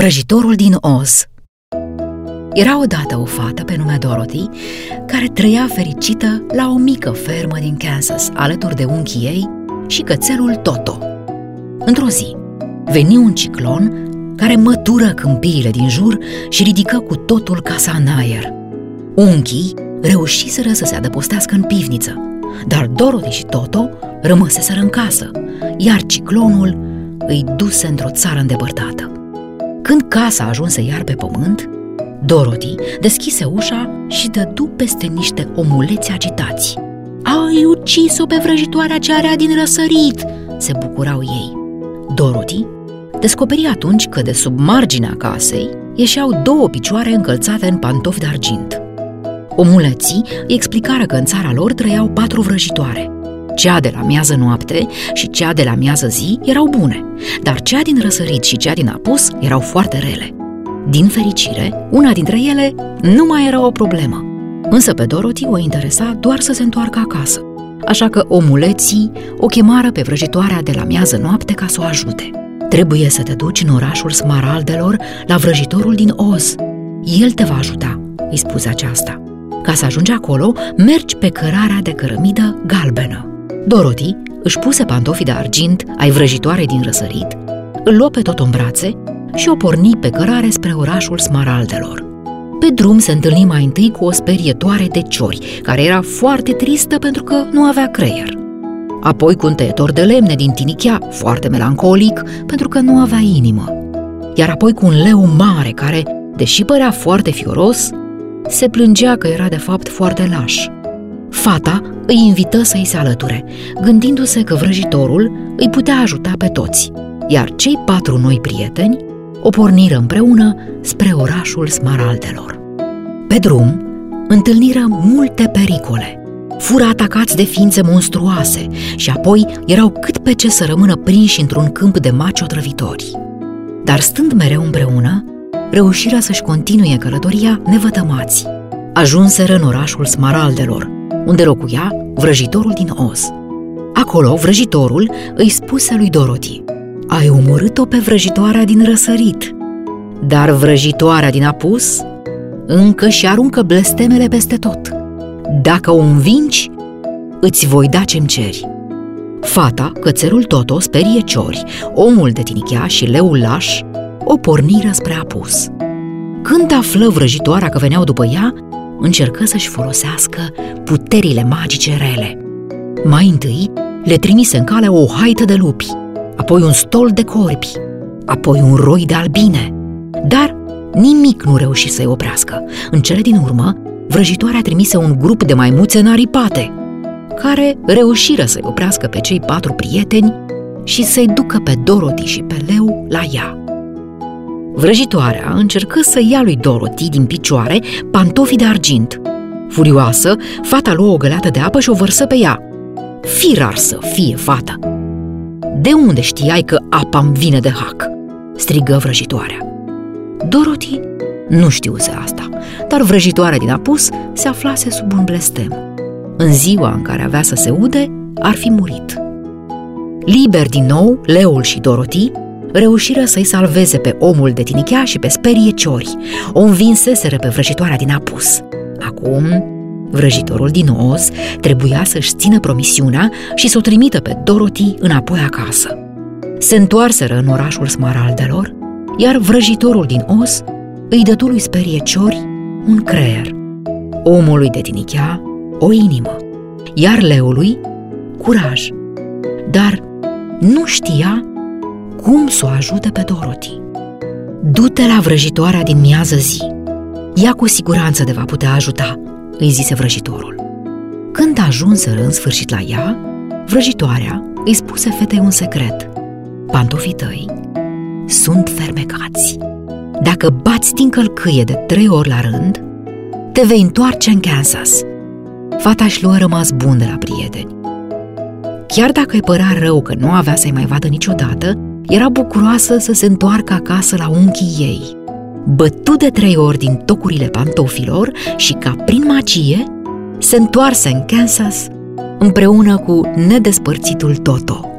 Vrăjitorul din Oz Era odată o fată pe nume Dorothy care trăia fericită la o mică fermă din Kansas, alături de unchii ei și cățelul Toto. Într-o zi, veni un ciclon care mătură câmpiile din jur și ridică cu totul casa în aer. Unchii reușiseră să se adăpostească în pivniță, dar Dorothy și Toto rămăseseră în casă, iar ciclonul îi duse într-o țară îndepărtată. Când casa ajunse iar pe pământ, Dorothy deschise ușa și dădu peste niște omuleți agitați. Ai ucis-o pe vrăjitoarea ce are din răsărit!" se bucurau ei. Dorothy descoperi atunci că de sub marginea casei ieșeau două picioare încălțate în pantofi de argint. Omuleții îi explicară că în țara lor trăiau patru vrăjitoare – cea de la miază noapte și cea de la miază zi erau bune, dar cea din răsărit și cea din apus erau foarte rele. Din fericire, una dintre ele nu mai era o problemă, însă pe Dorothy o interesa doar să se întoarcă acasă, așa că omuleții o chemară pe vrăjitoarea de la miază noapte ca să o ajute. Trebuie să te duci în orașul Smaraldelor la vrăjitorul din Oz. El te va ajuta, îi spuse aceasta. Ca să ajungi acolo, mergi pe cărarea de cărămidă galbenă. Dorothy își puse pantofii de argint ai vrăjitoare din răsărit, îl luă pe tot în brațe și o porni pe cărare spre orașul Smaraldelor. Pe drum se întâlni mai întâi cu o sperietoare de ciori, care era foarte tristă pentru că nu avea creier. Apoi cu un tăietor de lemne din Tinichea, foarte melancolic, pentru că nu avea inimă. Iar apoi cu un leu mare care, deși părea foarte fioros, se plângea că era de fapt foarte laș. Fata îi invită să-i se alăture, gândindu-se că vrăjitorul îi putea ajuta pe toți, iar cei patru noi prieteni o porniră împreună spre orașul Smaraldelor. Pe drum, întâlniră multe pericole. Fură atacați de ființe monstruoase și apoi erau cât pe ce să rămână prinși într-un câmp de maci otrăvitori. Dar stând mereu împreună, reușiră să-și continue călătoria nevătămați. Ajunseră în orașul Smaraldelor, unde locuia vrăjitorul din Oz. Acolo, vrăjitorul îi spuse lui Dorothy, Ai omorât-o pe vrăjitoarea din răsărit, dar vrăjitoarea din apus încă și aruncă blestemele peste tot. Dacă o învingi, îți voi da ce-mi ceri. Fata, cățelul Toto, sperie ciori, omul de tinichea și leul laș o porniră spre apus. Când află vrăjitoarea că veneau după ea, încercă să-și folosească puterile magice rele. Mai întâi le trimise în cale o haită de lupi, apoi un stol de corpi, apoi un roi de albine. Dar nimic nu reuși să-i oprească. În cele din urmă, vrăjitoarea trimise un grup de maimuțe naripate, care reușiră să-i oprească pe cei patru prieteni și să-i ducă pe Dorothy și pe Leu la ea. Vrăjitoarea încercă să ia lui Dorothy din picioare pantofii de argint. Furioasă, fata luă o găleată de apă și o vărsă pe ea. Firar să fie fata! De unde știai că apa îmi vine de hac? strigă vrăjitoarea. Dorothy nu știuse asta, dar vrăjitoarea din apus se aflase sub un blestem. În ziua în care avea să se ude, ar fi murit. Liber din nou, Leul și Dorothy reușiră să-i salveze pe omul de tinichea și pe sperie ciori. O învinseseră pe vrăjitoarea din apus. Acum, vrăjitorul din os trebuia să-și țină promisiunea și să o trimită pe Dorothy înapoi acasă. Se întoarseră în orașul Smaraldelor, iar vrăjitorul din os îi dădu lui sperie ciori un creier, omului de tinichea o inimă, iar leului curaj. Dar nu știa cum să o ajute pe Dorothy. Du-te la vrăjitoarea din miază zi. Ea cu siguranță te va putea ajuta, îi zise vrăjitorul. Când ajunseră în sfârșit la ea, vrăjitoarea îi spuse fetei un secret. Pantofii tăi sunt fermecați. Dacă bați din călcâie de trei ori la rând, te vei întoarce în Kansas. Fata își luă rămas bun de la prieteni. Chiar dacă îi părea rău că nu avea să-i mai vadă niciodată, era bucuroasă să se întoarcă acasă la unchii ei. Bătu de trei ori din tocurile pantofilor și, ca prin magie, se întoarse în Kansas împreună cu nedespărțitul Toto.